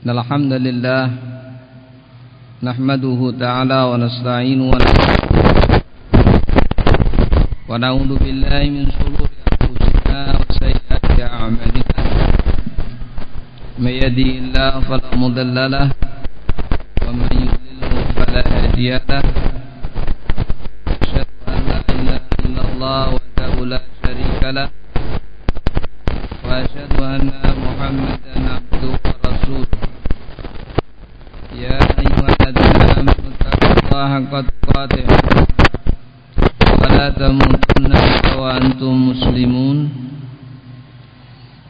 إن الحمد لله نحمده تعالى ونستعين ونعوذ بالله من شرور أنفسنا وسيئات أعمالنا. من يهده الله فلا مضل له ومن يضلله فلا هادي له.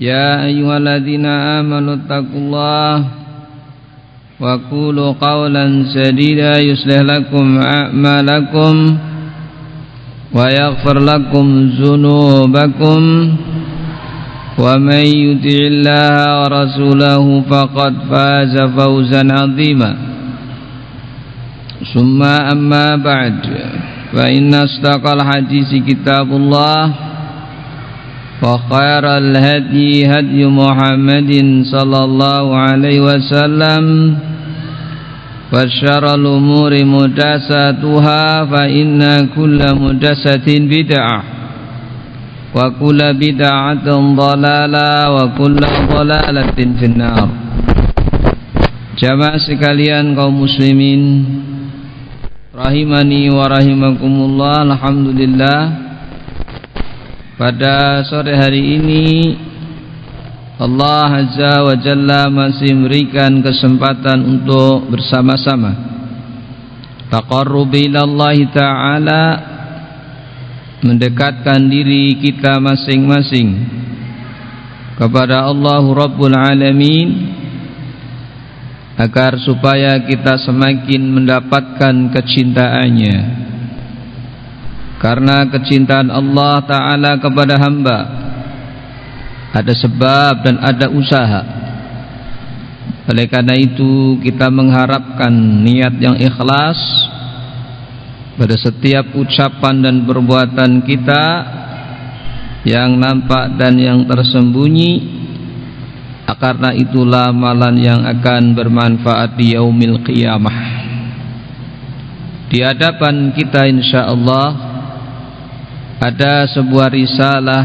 يا أيها الذين آمنوا اتقوا الله وقولوا قولا سديدا يصلح لكم أعمالكم ويغفر لكم ذنوبكم ومن يطع الله ورسوله فقد فاز فوزا عظيما. ثم أما بعد فإن أصدق الحديث كتاب الله. وخير الهدي هدي محمد صلى الله عليه وسلم وشر الأمور مدساتها فإن كل مدسة بدعة وكل بدعة ضلالة وكل ضلالة في النار Jamaah sekalian kaum muslimin Rahimani wa rahimakumullah Alhamdulillah pada sore hari ini Allah Azza wa Jalla masih memberikan kesempatan untuk bersama-sama. Taqarrubi Allah Ta'ala Mendekatkan diri kita masing-masing Kepada Allah Rabbul Alamin Agar supaya kita semakin mendapatkan kecintaannya Karena kecintaan Allah Ta'ala kepada hamba. Ada sebab dan ada usaha. Oleh karena itu kita mengharapkan niat yang ikhlas Pada setiap ucapan dan perbuatan kita Yang nampak dan yang tersembunyi. Karena itulah amalan yang akan bermanfaat di yaumil qiyamah. Di hadapan kita insyaallah ada sebuah risalah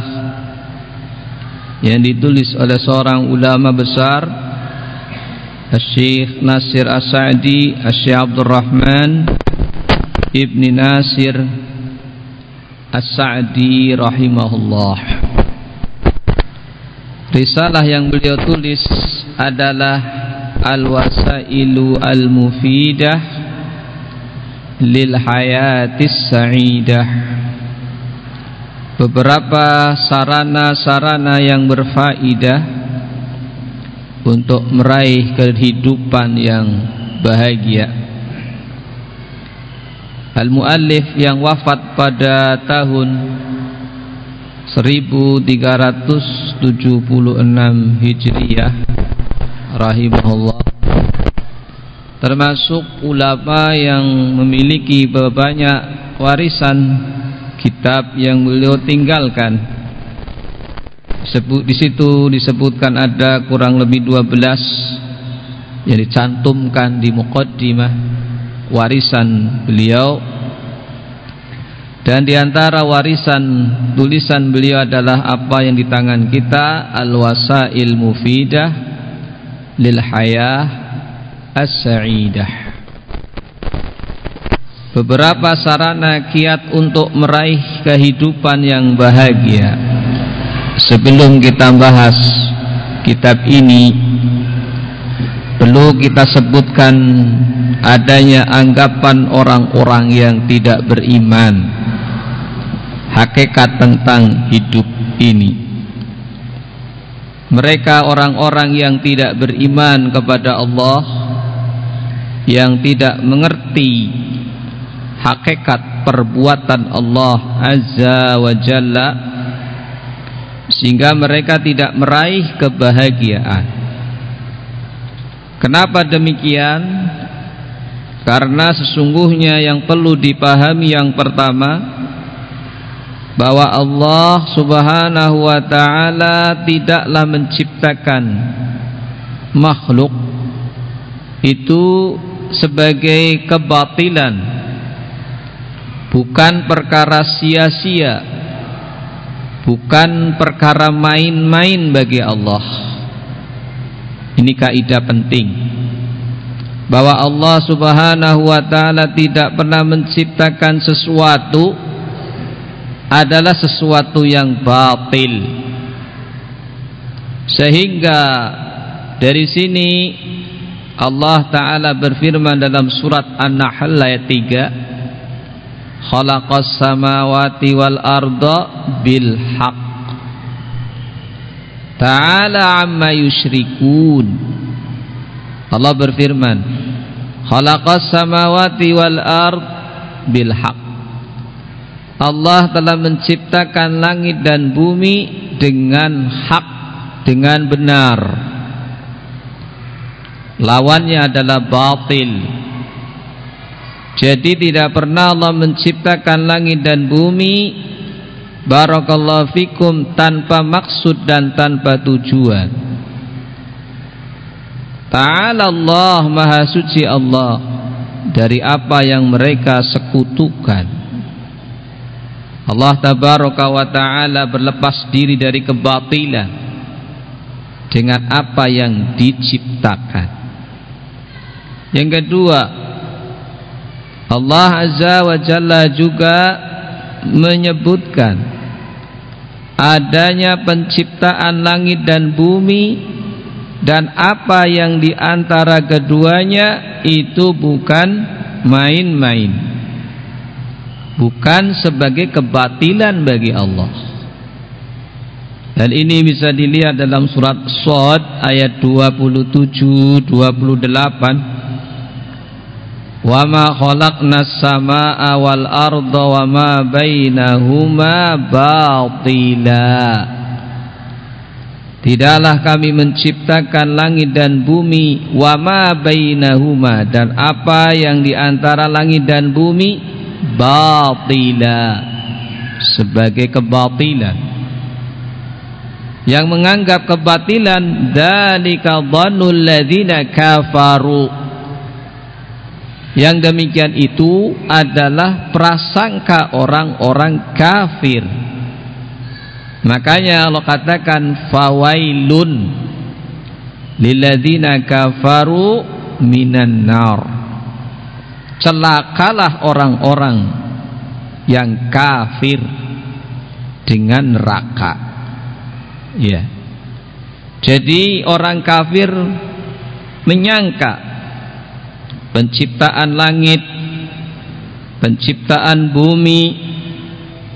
yang ditulis oleh seorang ulama besar Syekh Nasir As-Sa'di Syekh Abdul Rahman Ibni Nasir As-Sa'di rahimahullah. Risalah yang beliau tulis adalah Al-Wasailu Al-Mufidah Lil Hayatis Sa'idah Beberapa sarana-sarana yang berfaedah Untuk meraih kehidupan yang bahagia. Al-Muallif yang wafat pada tahun 1376 Hijriyah rahimahullah termasuk ulama yang memiliki banyak warisan kitab yang beliau tinggalkan. Di situ disebutkan ada kurang lebih 12 yang dicantumkan di muqaddimah warisan beliau. Dan di antara warisan tulisan beliau adalah apa yang di tangan kita Al-Wasail Mufidah Lil Hayah As-Sa'idah Beberapa sarana kiat untuk meraih kehidupan yang bahagia Sebelum kita bahas kitab ini Perlu kita sebutkan adanya anggapan orang-orang yang tidak beriman hakikat tentang hidup ini. Mereka orang-orang yang tidak beriman kepada Allah yang tidak mengerti hakikat perbuatan Allah Azza wa Jalla sehingga mereka tidak meraih kebahagiaan. Kenapa demikian? Karena sesungguhnya yang perlu dipahami yang pertama bahwa Allah Subhanahu wa taala tidaklah menciptakan makhluk itu sebagai kebatilan bukan perkara sia-sia. Bukan perkara main-main bagi Allah. Ini kaidah penting. Bahwa Allah Subhanahu wa taala tidak pernah menciptakan sesuatu adalah sesuatu yang batil. Sehingga dari sini Allah taala berfirman dalam surat An-Nahl ayat 3 Khalaqas samawati wal arda bil haqq. Ta'ala amma yusyrikun Allah berfirman Khalaqas samawati wal ard bil haq Allah telah menciptakan langit dan bumi dengan hak dengan benar. Lawannya adalah batil jadi tidak pernah Allah menciptakan langit dan bumi Barakallahu fikum tanpa maksud dan tanpa tujuan. Ta'ala Allah Maha Suci Allah Dari apa yang mereka sekutukan. Allah Tabaraka wa Ta'ala berlepas diri dari kebatilan Dengan apa yang diciptakan. Yang kedua Allah Azza wa Jalla juga menyebutkan adanya penciptaan langit dan bumi dan apa yang di antara keduanya itu bukan main-main bukan sebagai kebatilan bagi Allah. Dan ini bisa dilihat dalam surat Sod ayat 27 28 wa ma khalaqnas samaa'a wal arda wa ma bainahuma batila. Tidaklah kami menciptakan langit dan bumi wa ma bainahuma dan apa yang di antara langit dan bumi batila. Sebagai kebatilan. Yang menganggap kebatilan dalika dhannul ladzina kafaru yang demikian itu adalah prasangka orang-orang kafir. Makanya Allah katakan fawailun lilladzina kafaru minan nar. Celakalah orang-orang yang kafir dengan neraka. Ya. Jadi orang kafir menyangka penciptaan langit penciptaan bumi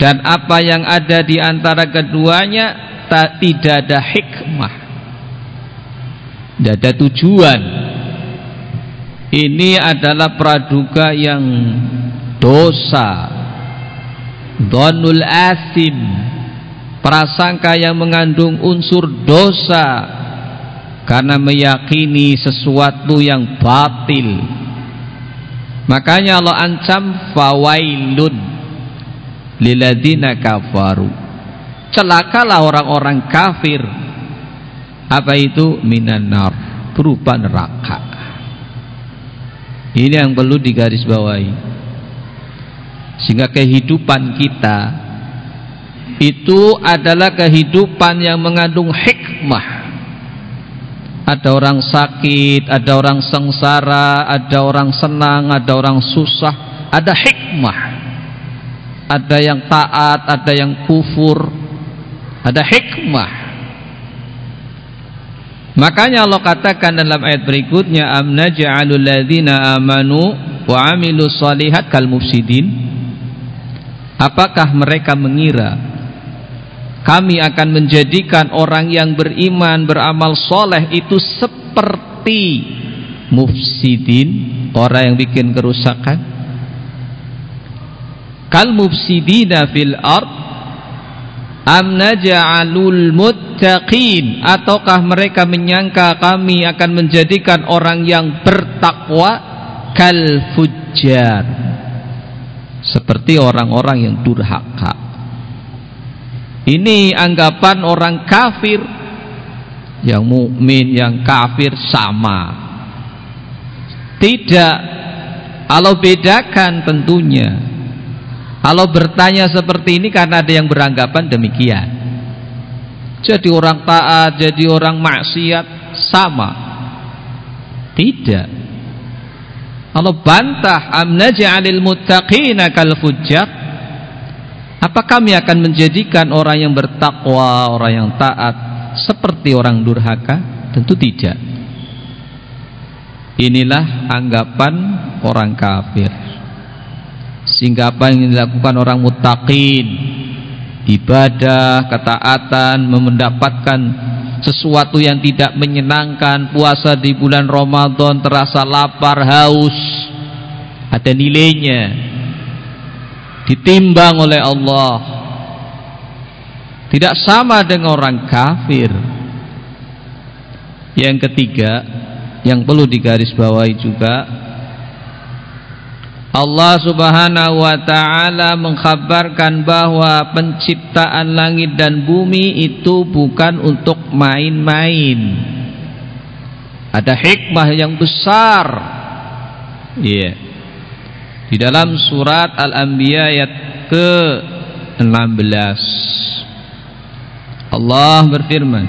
dan apa yang ada di antara keduanya tak, tidak ada hikmah. Tidak ada tujuan. Ini adalah praduga yang dosa. Donul asim prasangka yang mengandung unsur dosa karena meyakini sesuatu yang batil Makanya Allah ancam fawailun liladina kafaru. Celakalah orang-orang kafir. Apa itu? Minan nar, berupa neraka. Ini yang perlu digarisbawahi. Sehingga kehidupan kita itu adalah kehidupan yang mengandung hikmah ada orang sakit, ada orang sengsara, ada orang senang, ada orang susah, ada hikmah. Ada yang taat, ada yang kufur, ada hikmah. Makanya Allah katakan dalam ayat berikutnya amna ja'alul ladzina amanu wa amilus solihat kal mufsidin Apakah mereka mengira kami akan menjadikan orang yang beriman beramal soleh itu seperti mufsidin. Orang yang bikin kerusakan. Kal mufsidina fil ard am naj'alul muttaqin. Ataukah mereka menyangka kami akan menjadikan orang yang bertakwa? Kal fujjar. Seperti orang-orang yang durhaka ini anggapan orang kafir. Yang mukmin yang kafir sama. Tidak. Kalau bedakan tentunya. Kalau bertanya seperti ini karena ada yang beranggapan demikian. Jadi orang taat jadi orang maksiat sama. Tidak. Kalau bantah am naj'alil muttaqina kal fujjar apa kami akan menjadikan orang yang bertakwa orang yang taat seperti orang durhaka? Tentu tidak. Inilah anggapan orang kafir. Sehingga apa yang dilakukan orang mutakin ibadah, ketaatan mendapatkan sesuatu yang tidak menyenangkan puasa di bulan Ramadan terasa lapar, haus. Ada nilainya ditimbang oleh Allah. Tidak sama dengan orang kafir. Yang ketiga yang perlu digarisbawahi juga Allah subhanahu wa ta'ala mengkhabarkan bahwa penciptaan langit dan bumi itu bukan untuk main-main. Ada hikmah yang besar. Iya. yeah. Di dalam surat Al-Anbiya ayat ke-16 Allah berfirman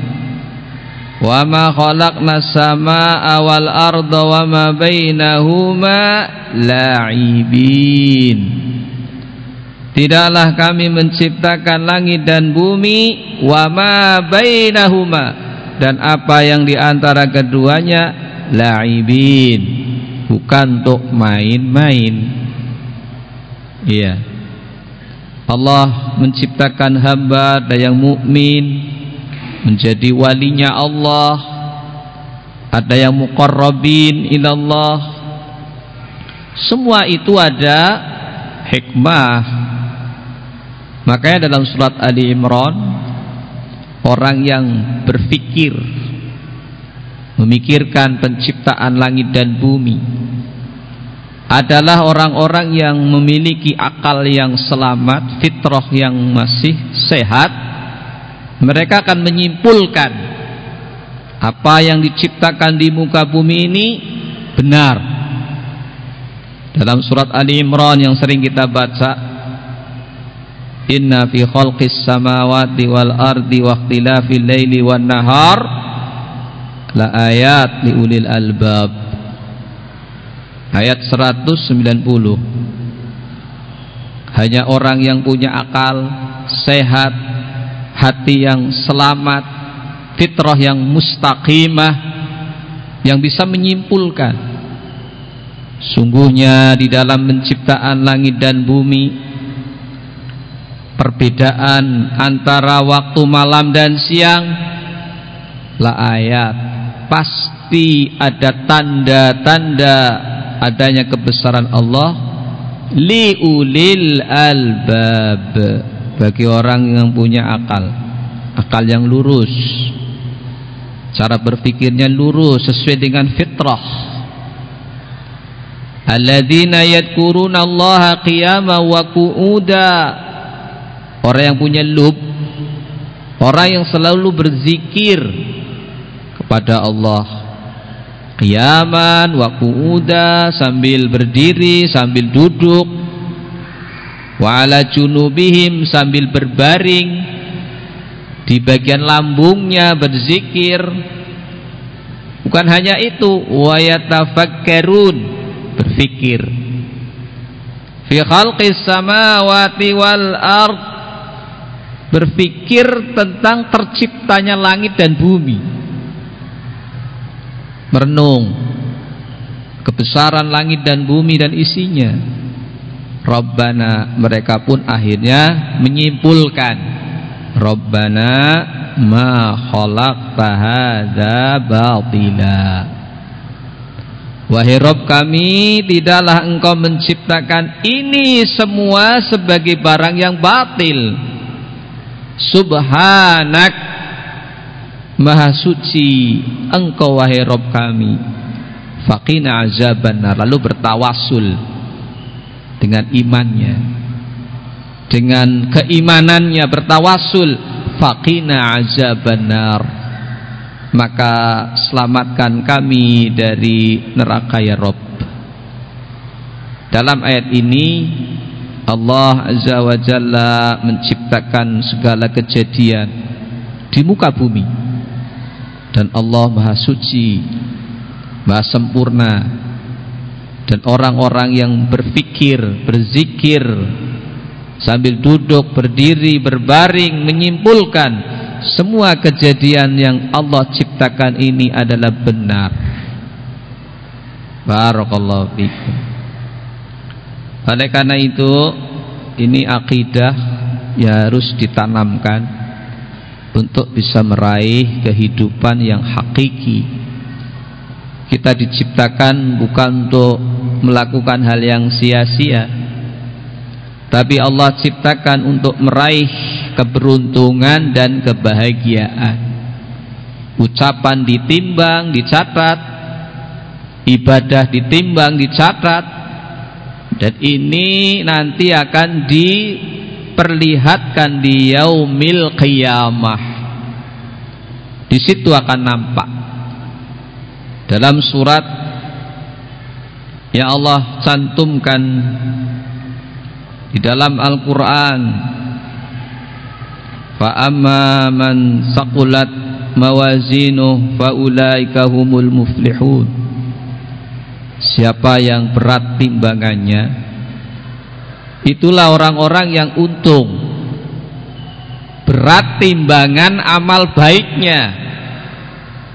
wa ma khalaqna samaa wal arda wa ma bainahuma la'ibin. Tidaklah kami menciptakan langit dan bumi wa ma bainahuma dan apa yang di antara keduanya? La'ibin. Bukan untuk main-main iya. Allah menciptakan hamba dan yang mukmin menjadi walinya Allah. Ada yang muqarrabin ilallah. Semua itu ada hikmah. Makanya dalam surat Ali Imran orang yang berfikir memikirkan penciptaan langit dan bumi adalah orang-orang yang memiliki akal yang selamat, fitrah yang masih sehat. Mereka akan menyimpulkan apa yang diciptakan di muka bumi ini benar. Dalam surat Ali Imran yang sering kita baca Inna fi khalqis samawati wal ardi wa ikhtilafil laili wan nahar la ayat li ulil albab ayat 190 hanya orang yang punya akal sehat hati yang selamat fitrah yang mustaqimah yang bisa menyimpulkan sungguhnya di dalam penciptaan langit dan bumi perbedaan antara waktu malam dan siang la ayat pasti ada tanda-tanda adanya kebesaran Allah liulil albab bagi orang yang punya akal akal yang lurus cara berpikirnya lurus sesuai dengan fitrah. Alladzina yadhkuruna allaha qiyama wa qu'uda orang yang punya lub orang yang selalu berzikir kepada Allah qiyaman wa qu'uda sambil berdiri sambil duduk. Wa ala junubihim sambil berbaring. Di bagian lambungnya berzikir. Bukan hanya itu wa yatafakkarun berfikir. Fi khalqis samawati wal ard berfikir tentang terciptanya langit dan bumi merenung kebesaran langit dan bumi dan isinya. Rabbana mereka pun akhirnya menyimpulkan Rabbana ma khalaqta hadza batila. Wahai Rob kami tidaklah engkau menciptakan ini semua sebagai barang yang batil. Subhanak Maha suci engkau wahai Rob kami. Faqina azaban Lalu bertawasul Dengan imannya. Dengan keimanannya bertawasul Faqina azaban maka selamatkan kami dari neraka ya Rob dalam ayat ini Allah Azza wa Jalla menciptakan segala kejadian di muka bumi dan Allah Maha Suci Maha Sempurna. Dan orang-orang yang berpikir berzikir sambil duduk berdiri berbaring menyimpulkan semua kejadian yang Allah ciptakan ini adalah benar. Barakallahu fikum. Oleh karena itu Ini akidah Ya harus ditanamkan Untuk bisa meraih kehidupan yang hakiki. Kita diciptakan bukan untuk melakukan hal yang sia-sia Tapi Allah ciptakan untuk meraih keberuntungan dan kebahagiaan. Ucapan ditimbang dicatat ibadah ditimbang dicatat dan ini nanti akan diperlihatkan di yaumil qiyamah. Di situ akan nampak. Dalam surat yang Allah cantumkan di dalam Al-Quran. Fa amma man saqulat mawazinuh fa ulaika humul muflihun. Siapa yang berat timbangannya itulah orang-orang yang untung. Berat timbangan amal baiknya.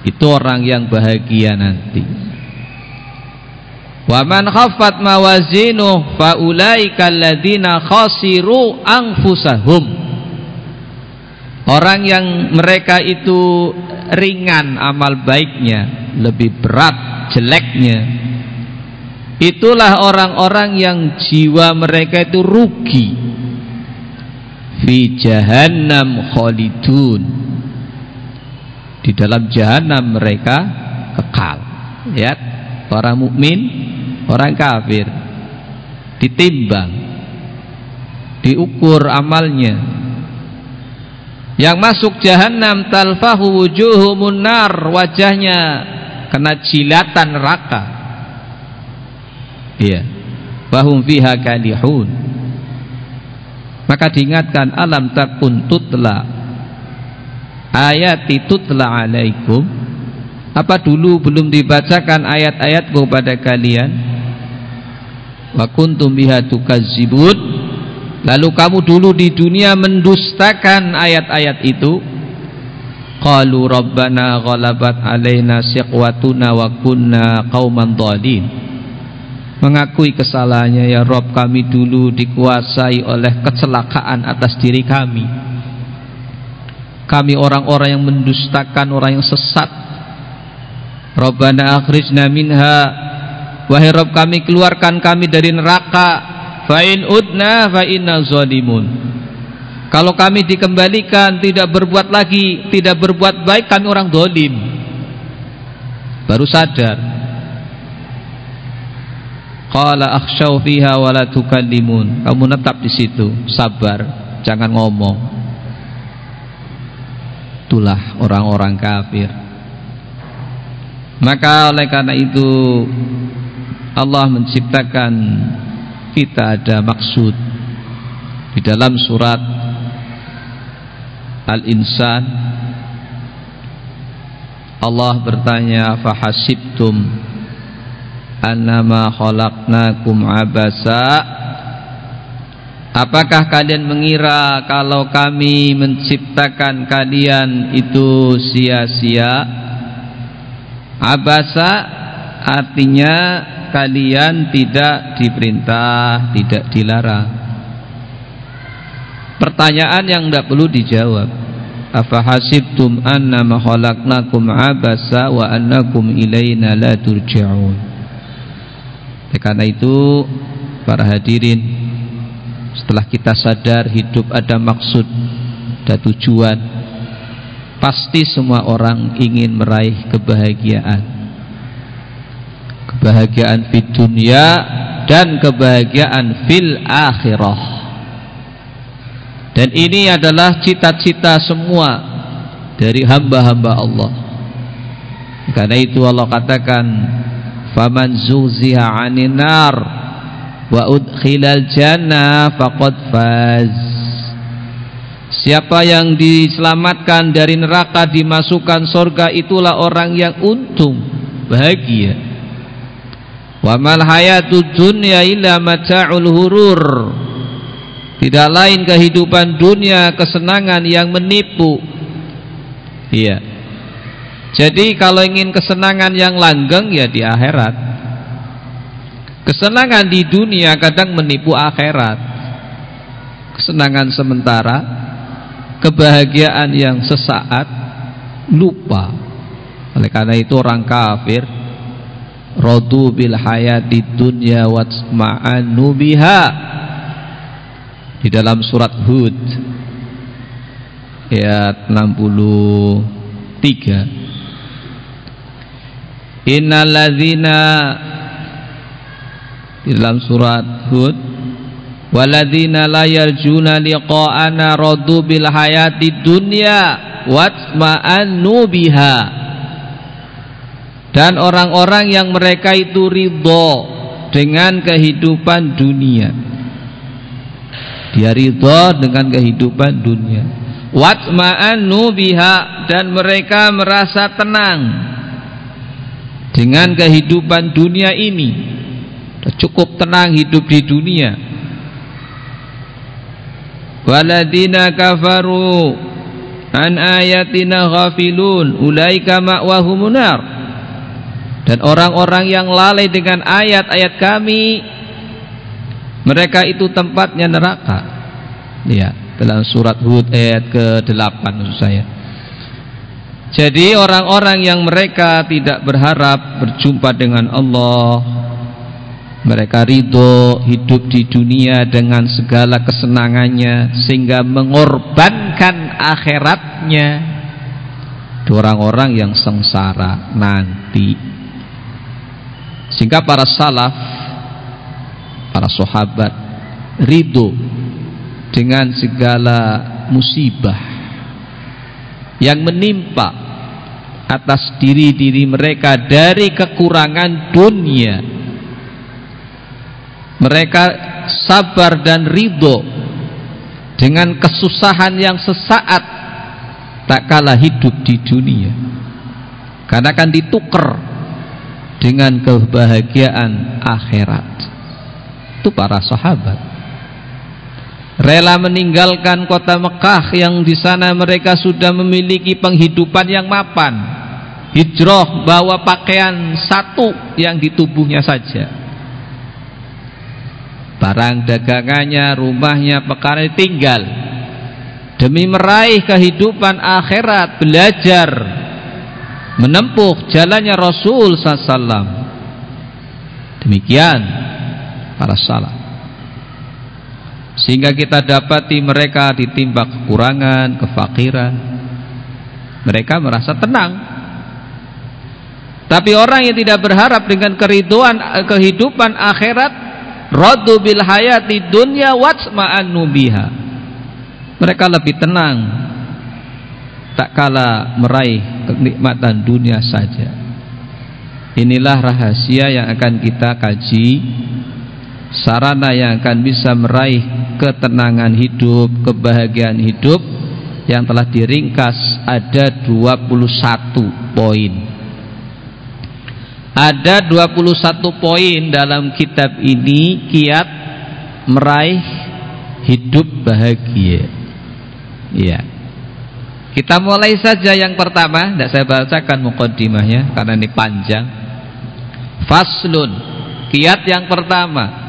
Itu orang yang bahagia nanti. Wa man khaffat mawazinuh fa ulaika alladziina khasiru anfusahum. Orang yang mereka itu ringan amal baiknya, lebih berat jeleknya. Itulah orang-orang yang jiwa mereka itu rugi. Fi jahannam khalidun. Di dalam jahannam mereka kekal. Lihat, orang mukmin, orang kafir ditimbang, diukur amalnya, yang masuk jahanam talfahu wujuhumun nar wajahnya kena jilatan neraka iya. Wahum fiha kalihun. Maka diingatkan alam takun tutla. Ayati tutla alaikum. Apa dulu belum dibacakan ayat-ayat kepada kalian? Wa kuntum biha tukazzibun Lalu kamu dulu di dunia mendustakan ayat-ayat itu. Qalu rabbana ghalabat alaina siqwatuna wa kunna qauman dhalin. Mengakui kesalahannya ya Rob kami dulu dikuasai oleh kecelakaan atas diri kami. Kami orang-orang yang mendustakan, orang yang sesat. Rabbana akhrijna minha Wahai Rob kami keluarkan kami dari neraka Fa'in udna fa'inna zalimun. Kalau kami dikembalikan tidak berbuat lagi, tidak berbuat baik, kami orang dolim. Baru sadar. Qala akhshaw fiha wa la tukallimun. Kamu tetap di situ, sabar, jangan ngomong. Itulah orang-orang kafir. Maka oleh karena itu Allah menciptakan kita ada maksud di dalam surat Al-Insan Allah bertanya fahasibtum annama khalaqnakum abasa Apakah kalian mengira kalau kami menciptakan kalian itu sia-sia Abasa artinya kalian tidak diperintah, tidak dilarang. Pertanyaan yang tidak perlu dijawab. Afa hasibtum annama khalaqnakum abasa wa annakum ilaina la turja'un. Karena itu para hadirin setelah kita sadar hidup ada maksud ada tujuan pasti semua orang ingin meraih kebahagiaan. Kebahagiaan di dunia dan kebahagiaan fil akhirah. Dan ini adalah cita-cita semua dari hamba-hamba Allah. Karena itu Allah katakan faman zuziha 'anil nar wa udkhilal jannah faqad faz Siapa yang diselamatkan dari neraka dimasukkan surga itulah orang yang untung, bahagia. Wa mal hayatud dunya illa mata'ul hurur. Tidak lain kehidupan dunia kesenangan yang menipu. Iya. Jadi kalau ingin kesenangan yang langgeng ya di akhirat. Kesenangan di dunia kadang menipu akhirat. Kesenangan sementara kebahagiaan yang sesaat lupa oleh karena itu orang kafir radu bil hayati dunya wasma'anu biha di dalam surat Hud ayat 63 innalladzina di dalam surat Hud. Waladina la yarjuna liqa'ana radu bil hayati dunya watma'annu biha. Dan orang-orang yang mereka itu ridho dengan kehidupan dunia. Dia ridho dengan kehidupan dunia. Watma'annu biha dan mereka merasa tenang dengan kehidupan dunia ini cukup tenang hidup di dunia. Waladina kafaru an ayatina ghafilun ulaika ma'wahumun nar dan orang-orang yang lalai dengan ayat-ayat kami mereka itu tempatnya neraka. Ya dalam surat Hud ayat ke-8 maksud saya jadi orang-orang yang mereka tidak berharap berjumpa dengan Allah mereka ridho hidup di dunia dengan segala kesenangannya sehingga mengorbankan akhiratnya. Orang-orang yang sengsara nanti. Sehingga para salaf para sahabat ridho dengan segala musibah yang menimpa atas diri-diri mereka dari kekurangan dunia. Mereka sabar dan ridho dengan kesusahan yang sesaat tak kalah hidup di dunia. Karena akan ditukar dengan kebahagiaan akhirat. Itu para sahabat rela meninggalkan kota Mekah yang di sana mereka sudah memiliki penghidupan yang mapan. Hijrah bawa pakaian satu yang di tubuhnya saja. Barang dagangannya, rumahnya, perkara tinggal. Demi meraih kehidupan akhirat, belajar menempuh jalannya Rasul sallallahu demikian para salah sehingga kita dapati mereka ditimpa kekurangan, kefakiran. Mereka merasa tenang. Tapi orang yang tidak berharap dengan keriduan kehidupan akhirat radu bil hayati dunya watsma'annu biha. Mereka lebih tenang. Tak kala meraih kenikmatan dunia saja. Inilah rahasia yang akan kita kaji sarana yang akan bisa meraih ketenangan hidup kebahagiaan hidup yang telah diringkas ada 21 poin ada 21 poin dalam kitab ini kiat meraih hidup bahagia. Ya. Kita mulai saja yang pertama, tidak saya bacakan mukaddimahnya karena ini panjang. Faslun. Kiat yang pertama.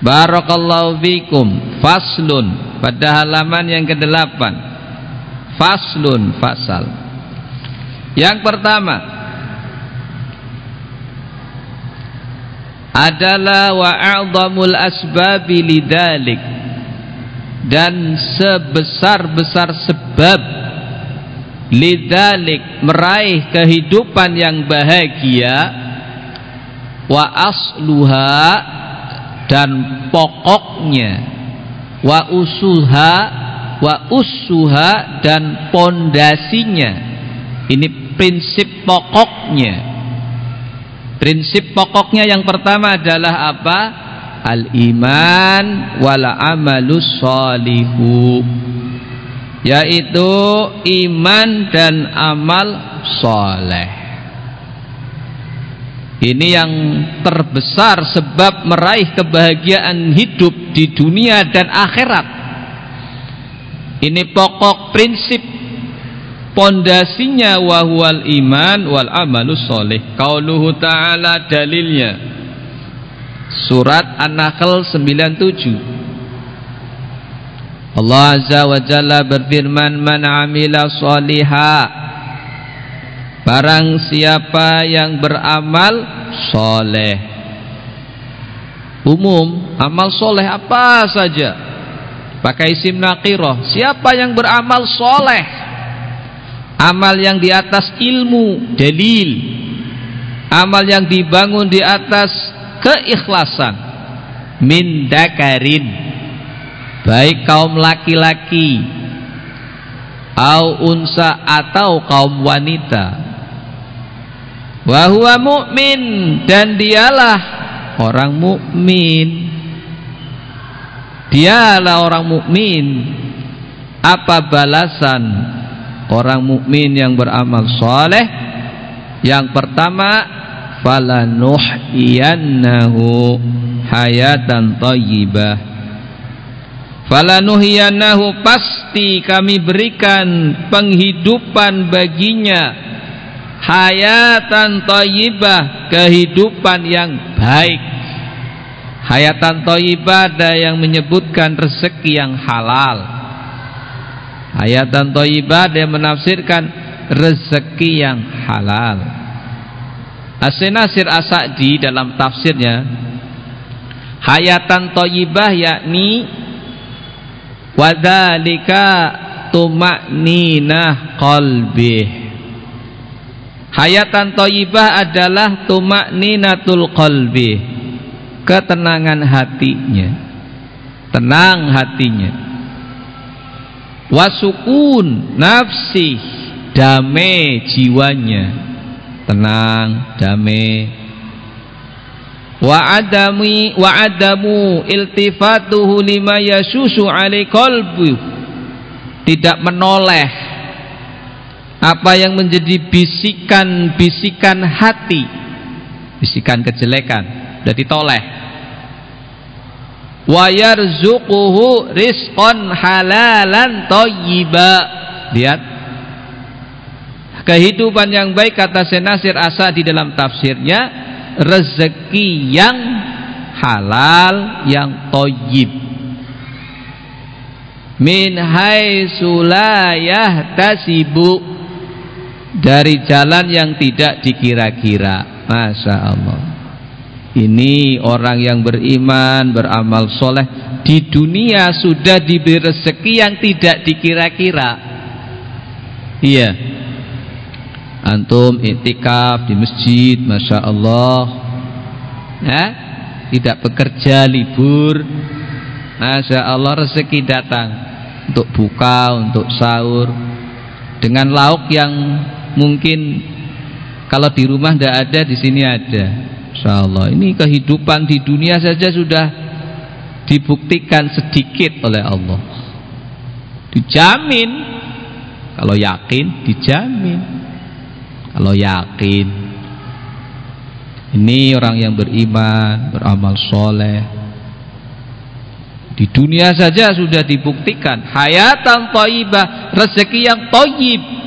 Barakallahu fikum. Faslun pada halaman yang ke-8. Faslun fasal. Yang pertama, adalah wa'adhamul asbabi lidalik dan sebesar-besar sebab lidalik meraih kehidupan yang bahagia wa asluha dan pokoknya wa usuha wa usuha dan pondasinya. Ini prinsip pokoknya. Prinsip pokoknya yang pertama adalah apa? Al-iman wal amalus solihu Yaitu iman dan amal soleh Ini yang terbesar sebab meraih kebahagiaan hidup di dunia dan akhirat. Ini pokok prinsip pondasinya wahwal iman wal amalus soleh. Qauluhu ta'ala dalilnya. Surat An-Nahl 97 Allah Azza wa Jalla berfirman man amila soliha barang siapa yang beramal soleh. Umum amal soleh apa saja? Pakai isim naqiroh. Siapa yang beramal soleh? Amal yang di atas ilmu dalil. Amal yang dibangun di atas keikhlasan. Min dakarin. Baik kaum laki-laki au unsa atau kaum wanita Wahwa mukmin dan dialah orang mukmin. Dialah orang mukmin. Apa balasan orang mukmin yang beramal soleh? Yang pertama falanuhyiyannahu hayatan thayyibah falanuhyiyannahu pasti kami berikan penghidupan baginya hayatan thayyibah kehidupan yang baik. Hayatan thayyibah ada yang menyebutkan rezeki yang halal. Ayatan toibah dia menafsirkan rezeki yang halal. Asenasir Asadi dalam tafsirnya hayatan toibah yakni wadalika tumakninah qalbih hayatan toibah adalah tumakninatul qalbi. Ketenangan hatinya. Tenang hatinya. Wasukun nafsi damai jiwanya. Tenang damai. Wa adami wa adamu iltifatuhu lima yasusu alai qalbu tidak menoleh apa yang menjadi bisikan-bisikan hati? Bisikan kejelekan. Jadi toleh wa yarzuquhu rizqan halalan thayyiba lihat. Kehidupan yang baik kata Senasir Asa di dalam tafsirnya rezeki yang halal yang thayyib min haitsu la yahtasibu dari jalan yang tidak dikira-kira. Masya Allah. Ini orang yang beriman, beramal soleh Di dunia sudah diberi rezeki yang tidak dikira-kira. Iya. Antum itikaf di masjid Masya Allah. Ya? Tidak bekerja, libur. Masya Allah rezeki datang. Untuk buka, untuk sahur. Dengan lauk yang mungkin Kalau di rumah tidak ada, di sini ada. Insyaallah. Ini kehidupan di dunia saja sudah dibuktikan sedikit oleh Allah. Dijamin. Kalau yakin dijamin. Kalau yakin. Ini orang yang beriman, beramal soleh. Di dunia saja sudah dibuktikan. Hayatan thayyibah, rezeki yang thayyib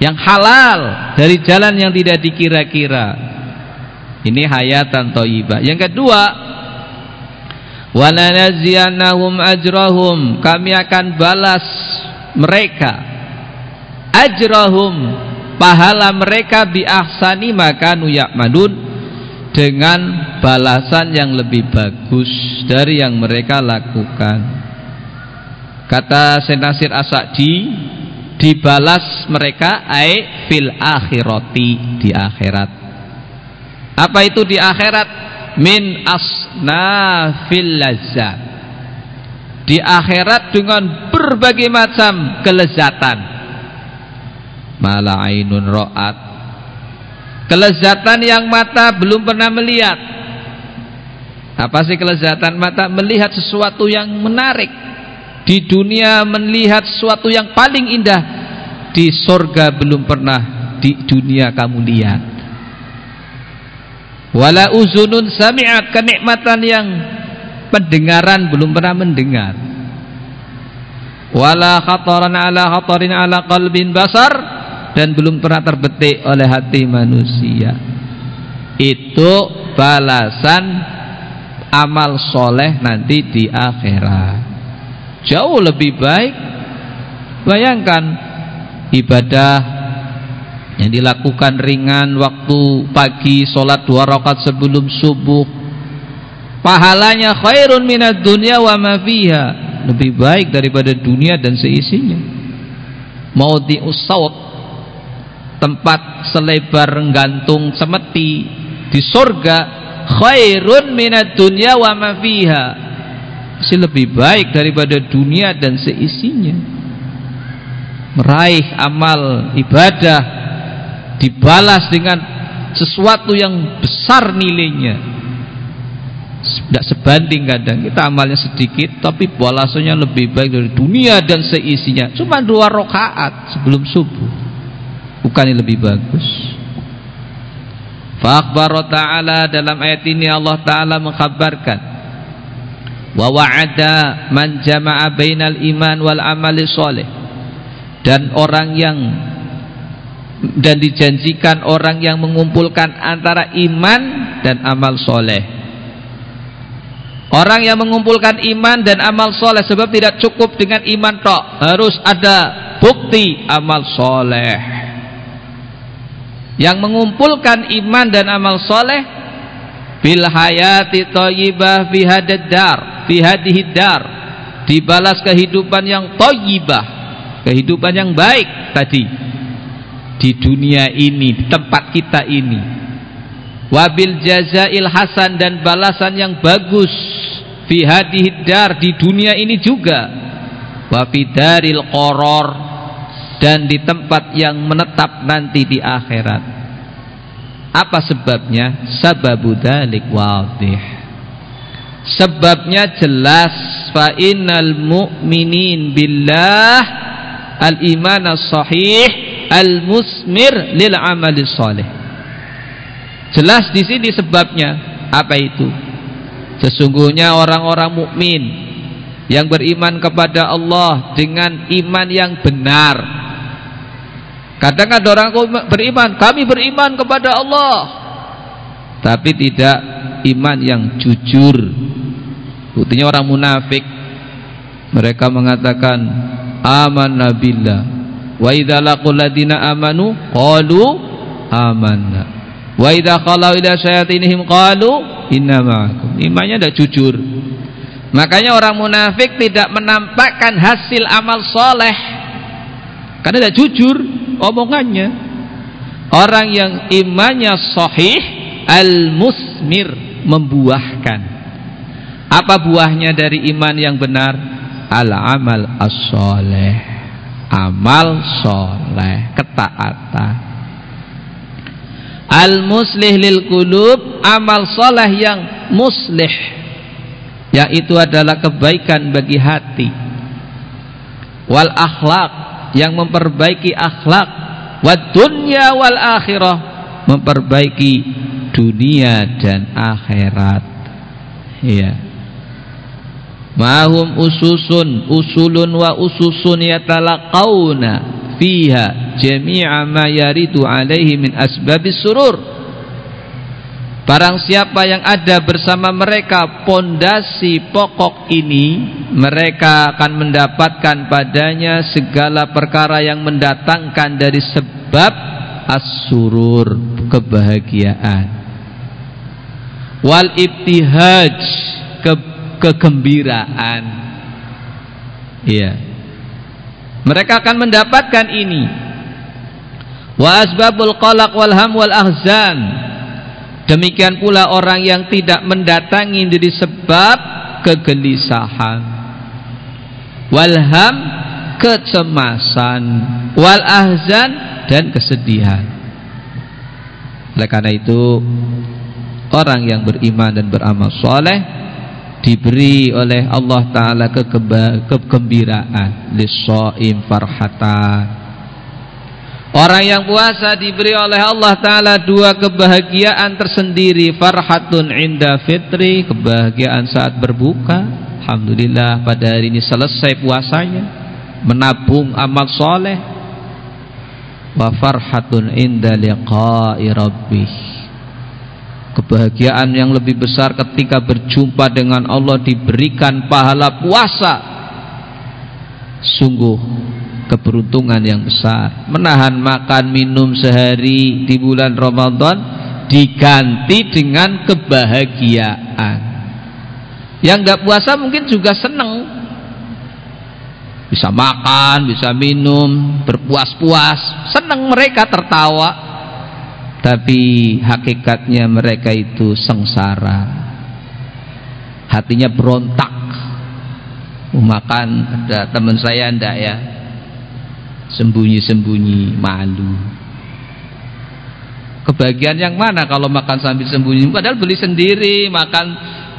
yang halal dari jalan yang tidak dikira-kira ini hayatan thayyibah. Yang kedua, walanaziyannahum ajrahum. Kami akan balas mereka ajrahum pahala mereka bi ahsani maka ya'malun dengan balasan yang lebih bagus dari yang mereka lakukan. Kata Senasir Asadi, dibalas mereka ai fil akhirati di akhirat. Apa itu di akhirat? Min asnafil lazat. Di akhirat dengan berbagai macam kelezatan. Mala ainun ra'at Kelezatan yang mata belum pernah melihat. Apa sih kelezatan mata? Melihat sesuatu yang menarik. Di dunia melihat sesuatu yang paling indah. Di sorga belum pernah di dunia kamu lihat. Wala uzunun sami'at kenikmatan yang pendengaran belum pernah mendengar. Wala khataran ala khatarin ala qalbin basar dan belum pernah terbetik oleh hati manusia itu balasan amal soleh nanti di akhirat jauh lebih baik. Bayangkan ibadah yang dilakukan ringan waktu pagi sholat dua rakaat sebelum subuh. Pahalanya khairun minat dunia wa ma fiha. Lebih baik daripada dunia dan seisinya. Mau diusaut tempat selebar gantung semeti di surga khairun minat dunya wa ma fiha masih lebih baik daripada dunia dan seisinya. Meraih amal ibadah dibalas dengan sesuatu yang besar nilainya. Tidak sebanding kadang. Kita amalnya sedikit tapi balasannya lebih baik dari dunia dan seisinya. Cuma dua rakaat sebelum subuh. Bukan lebih bagus. Fakbar ta'ala dalam ayat ini Allah ta'ala mengkhabarkan wa wa'ada man jama'a bainal iman wal amali soleh. Dan orang yang dan dijanjikan orang yang mengumpulkan antara iman dan amal soleh. Orang yang mengumpulkan iman dan amal soleh sebab tidak cukup dengan iman tok harus ada bukti amal soleh. Yang mengumpulkan iman dan amal soleh bil hayati thayyibah fi hadaddar fi hadhihi dar. Dibalas kehidupan yang thayyibah kehidupan yang baik tadi. Di dunia ini di tempat kita ini. Wabil jazail hasan dan balasan yang bagus. Fi hadhihi dar di dunia ini juga. Wa fi daril qoror dan di tempat yang menetap nanti di akhirat apa sebabnya? Sababu dalik wadih. Sebabnya jelas fa innal mu'minin billah al iman as sahih al musmir lil amali salih. Jelas di sini sebabnya. Apa itu? Sesungguhnya orang-orang mukmin yang beriman kepada Allah dengan iman yang benar Kadang ada orang beriman, kami beriman kepada Allah. Tapi tidak iman yang jujur. Buktinya orang munafik. Mereka mengatakan aman nabilah. Wa idza laqul ladina amanu qalu amanna. Wa idza khalau ila syayatinihim qalu inna ma'akum. Imannya tidak jujur. Makanya orang munafik tidak menampakkan hasil amal soleh karena tidak jujur omongannya orang yang imannya sahih al-musmir membuahkan. Apa buahnya dari iman yang benar? Al-amal as-soleh. Amal soleh ketaatan. Al-muslih lil kulub amal soleh yang muslih. Yaitu adalah kebaikan bagi hati. Wal akhlak yang memperbaiki akhlak wa dunya wal akhirah memperbaiki dunia dan akhirat. Ya mahum ususun usulun wa ususun yatalaqawna fiha jami'a ma yaridu alaihi min asbabis surur Barang siapa yang ada bersama mereka pondasi pokok ini Mereka akan mendapatkan padanya segala perkara yang mendatangkan dari sebab as kebahagiaan. Wal ibtihaj ke kegembiraan. Iya. Mereka akan mendapatkan ini. Wa asbabul qalaq wal ham wal ahzan demikian pula orang yang tidak mendatangi dari sebab kegelisahan. Wal ham kecemasan. Wal ahzan dan kesedihan. Oleh karena itu orang yang beriman dan beramal soleh diberi oleh Allah Ta'ala kegembiraan. Lisso'im farhatan Orang yang puasa diberi oleh Allah Ta'ala dua kebahagiaan tersendiri. Farhatun inda fitri Kebahagiaan saat berbuka. Alhamdulillah pada hari ini selesai puasanya. Menabung amal soleh. Wa farhatun inda liqa'i rabbih. Kebahagiaan yang lebih besar ketika berjumpa dengan Allah Diberikan pahala puasa. Sungguh keberuntungan yang besar. Menahan makan minum sehari di bulan Ramadan diganti dengan kebahagiaan. Yang nggak puasa mungkin juga seneng. Bisa makan bisa minum berpuas-puas. Seneng mereka tertawa. Tapi hakikatnya mereka itu sengsara. Hatinya berontak. Makan ada teman saya ndak ya sembunyi-sembunyi malu. Kebahagiaan yang mana kalau makan sambil sembunyi? Padahal beli sendiri makan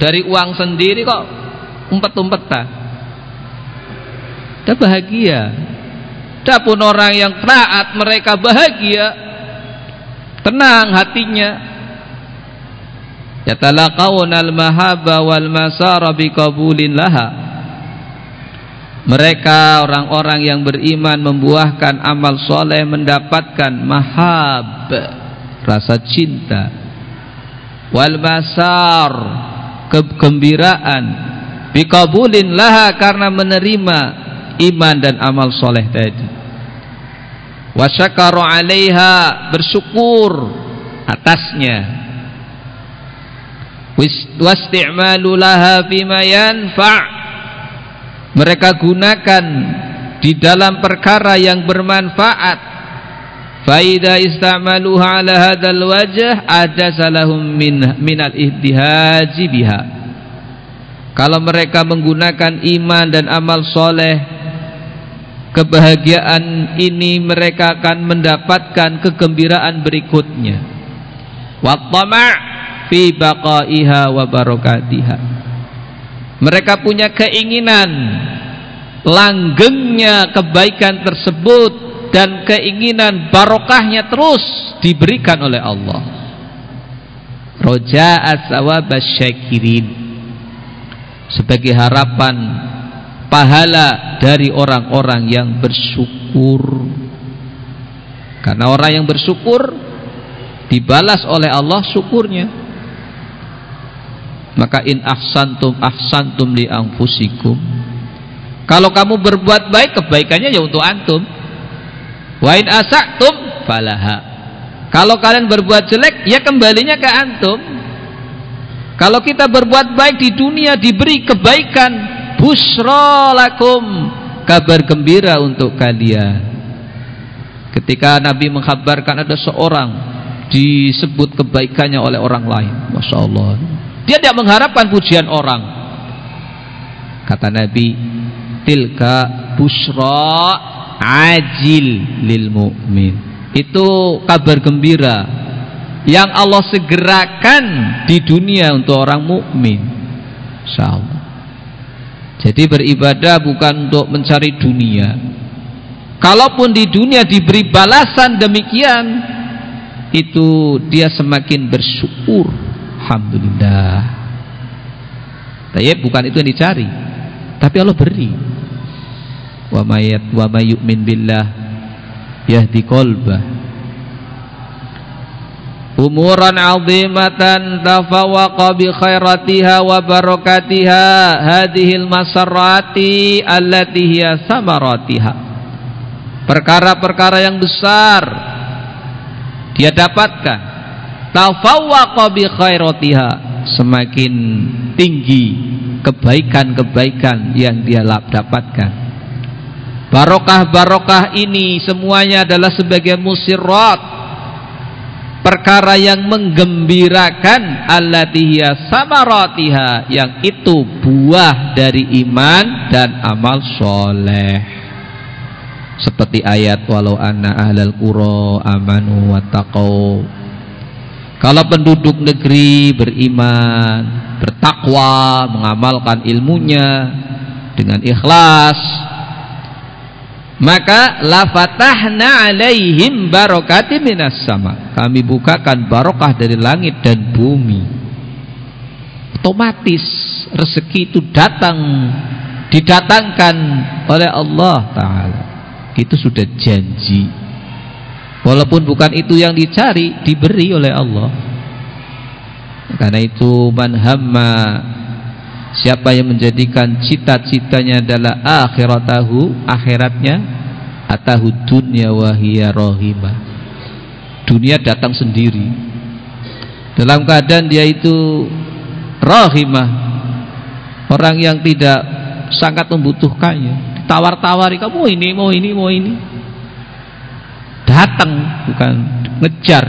dari uang sendiri kok umpet-umpetan. Kita bahagia. Adapun orang yang taat mereka bahagia. Tenang hatinya. Yatalaqawna al-mahaba wal masara biqabulin laha mereka orang-orang yang beriman membuahkan amal soleh mendapatkan mahab rasa cinta. Wal basar kegembiraan. Bikabulin laha karena menerima iman dan amal soleh tadi. Wasyakaru alaiha bersyukur atasnya. Wasti'malu laha fima yanfa' mereka gunakan di dalam perkara yang bermanfaat. Faida istamaluha ala hadzal wajh ajasalahum min minal ihtihaji biha. Kalau mereka menggunakan iman dan amal soleh kebahagiaan ini mereka akan mendapatkan kegembiraan berikutnya. Wa fi baqaiha wa barakatiha mereka punya keinginan. Langgengnya kebaikan tersebut dan keinginan barokahnya terus diberikan oleh Allah. Roja asawabas syakirin. Sebagai harapan pahala dari orang-orang yang bersyukur. Karena orang yang bersyukur dibalas oleh Allah syukurnya maka in ahsantum ahsantum li anfusikum. Kalau kamu berbuat baik kebaikannya ya untuk antum. Wa in asaktum falaha. Kalau kalian berbuat jelek ya kembalinya ke antum. Kalau kita berbuat baik di dunia diberi kebaikan busra lakum. Kabar gembira untuk kalian. Ketika Nabi mengkabarkan ada seorang disebut kebaikannya oleh orang lain. Masya Allah dia tidak mengharapkan pujian orang. Kata Nabi, tilka busra ajil lil mu'min. Itu kabar gembira yang Allah segerakan di dunia untuk orang mukmin. Insyaallah. Jadi beribadah bukan untuk mencari dunia. Kalaupun di dunia diberi balasan demikian, itu dia semakin bersyukur Alhamdulillah. Tapi bukan itu yang dicari. Tapi Allah beri. Wa mayat wa min billah yahdi qalbah. Umuran azimatan tafawaqa bi khairatiha wa barakatiha hadhil masarrati allati hiya samaratiha. Perkara-perkara yang besar dia dapatkan tafawwaqa bi semakin tinggi kebaikan-kebaikan yang dia dapatkan. Barokah-barokah ini semuanya adalah sebagai musirrat perkara yang menggembirakan. Allatihiya samaratiha. Yang itu buah dari iman dan amal soleh. Seperti ayat walau anna ahlal qura amanu wattaqau kalau penduduk negeri beriman bertakwa mengamalkan ilmunya dengan ikhlas maka la fatahna alaihim barokati minas sama. Kami bukakan barokah dari langit dan bumi. Otomatis rezeki itu datang didatangkan oleh Allah taala. Itu sudah janji walaupun bukan itu yang dicari diberi oleh Allah. Karena itu man hamma siapa yang menjadikan cita-citanya adalah akhiratahu akhiratnya atahu dunya wahiyya rohimah dunia datang sendiri. Dalam keadaan dia itu rohimah orang yang tidak sangat membutuhkannya. Tawar-tawari kamu ini mau ini mau ini datang bukan ngejar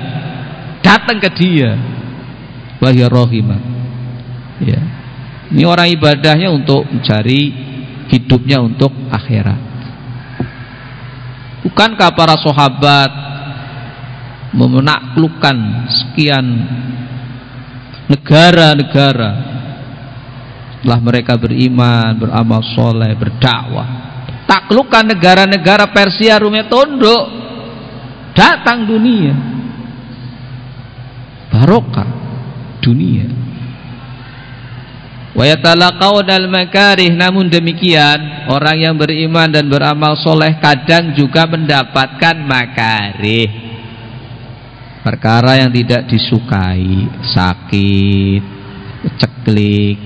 datang ke dia. Wahya rohimah ya. Ini orang ibadahnya untuk mencari hidupnya untuk akhirat. Bukankah para sahabat memenaklukkan sekian negara-negara? Setelah mereka beriman, beramal soleh, berdakwah. Taklukkan negara-negara Persia Rumia tunduk datang dunia. Barokah dunia. Wa yatalaqawna makarih namun demikian orang yang beriman dan beramal soleh kadang juga mendapatkan makarih. Perkara yang tidak disukai sakit ceklik.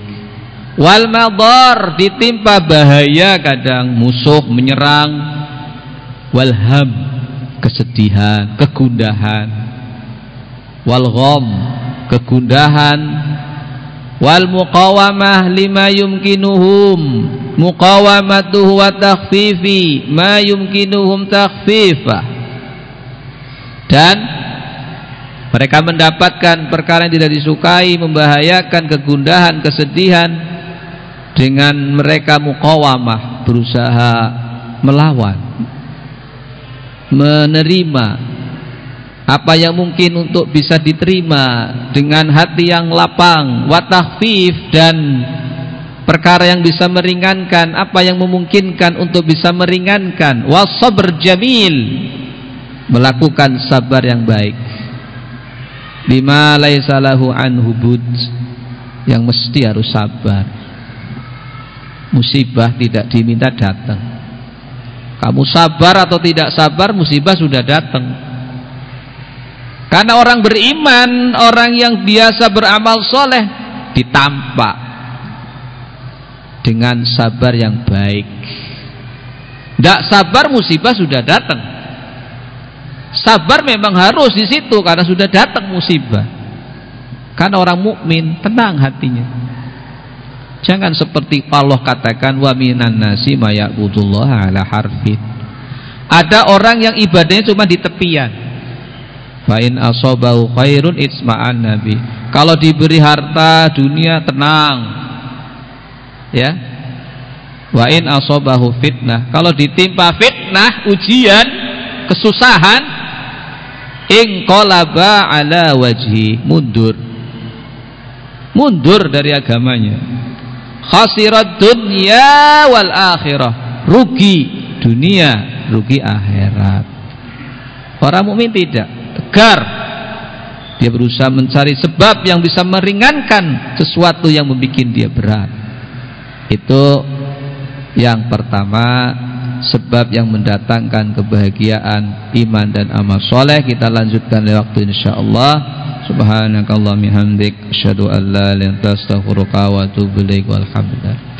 Wal madar ditimpa bahaya kadang musuh menyerang. Wal ham kesedihan kegundahan. Wal gham kegundahan. Wal muqawamah lima yumkinuhum. Muqawamatuhu wa takhfifi ma yumkinuhum takhfifah dan mereka mendapatkan perkara yang tidak disukai membahayakan kegundahan kesedihan dengan mereka mukawamah berusaha melawan menerima. Apa yang mungkin untuk bisa diterima dengan hati yang lapang watahfif dan perkara yang bisa meringankan? Apa yang memungkinkan untuk bisa meringankan? Wasabr jamil. Melakukan sabar yang baik. Bima laisalahu anhu bud. Yang mesti harus sabar. Musibah tidak diminta datang kamu sabar atau tidak sabar musibah sudah datang. Karena orang beriman orang yang biasa beramal soleh ditampak dengan sabar yang baik. Tidak sabar musibah sudah datang. Sabar memang harus di situ karena sudah datang musibah. Karena orang mukmin tenang hatinya Jangan seperti Allah katakan wa minan nasi mayabudullah ala harfin. Ada orang yang ibadahnya cuma di tepian. Fa in asabahu khairun isma'an nabi. Kalau diberi harta dunia tenang. Ya. Wa in asabahu fitnah. Kalau ditimpa fitnah, ujian, kesusahan, inqalaba ala wajhi, mundur. Mundur dari agamanya khasirat dunya wal akhirah. Rugi dunia rugi akhirat. Orang mukmin tidak tegar. Dia berusaha mencari sebab yang bisa meringankan sesuatu yang membuat dia berat. Itu yang pertama sebab yang mendatangkan kebahagiaan iman dan amal soleh. Kita lanjutkan di waktu insyaallah. Subhanakallahumma hamdik asyhadu an la ilaha illa walhamdulillah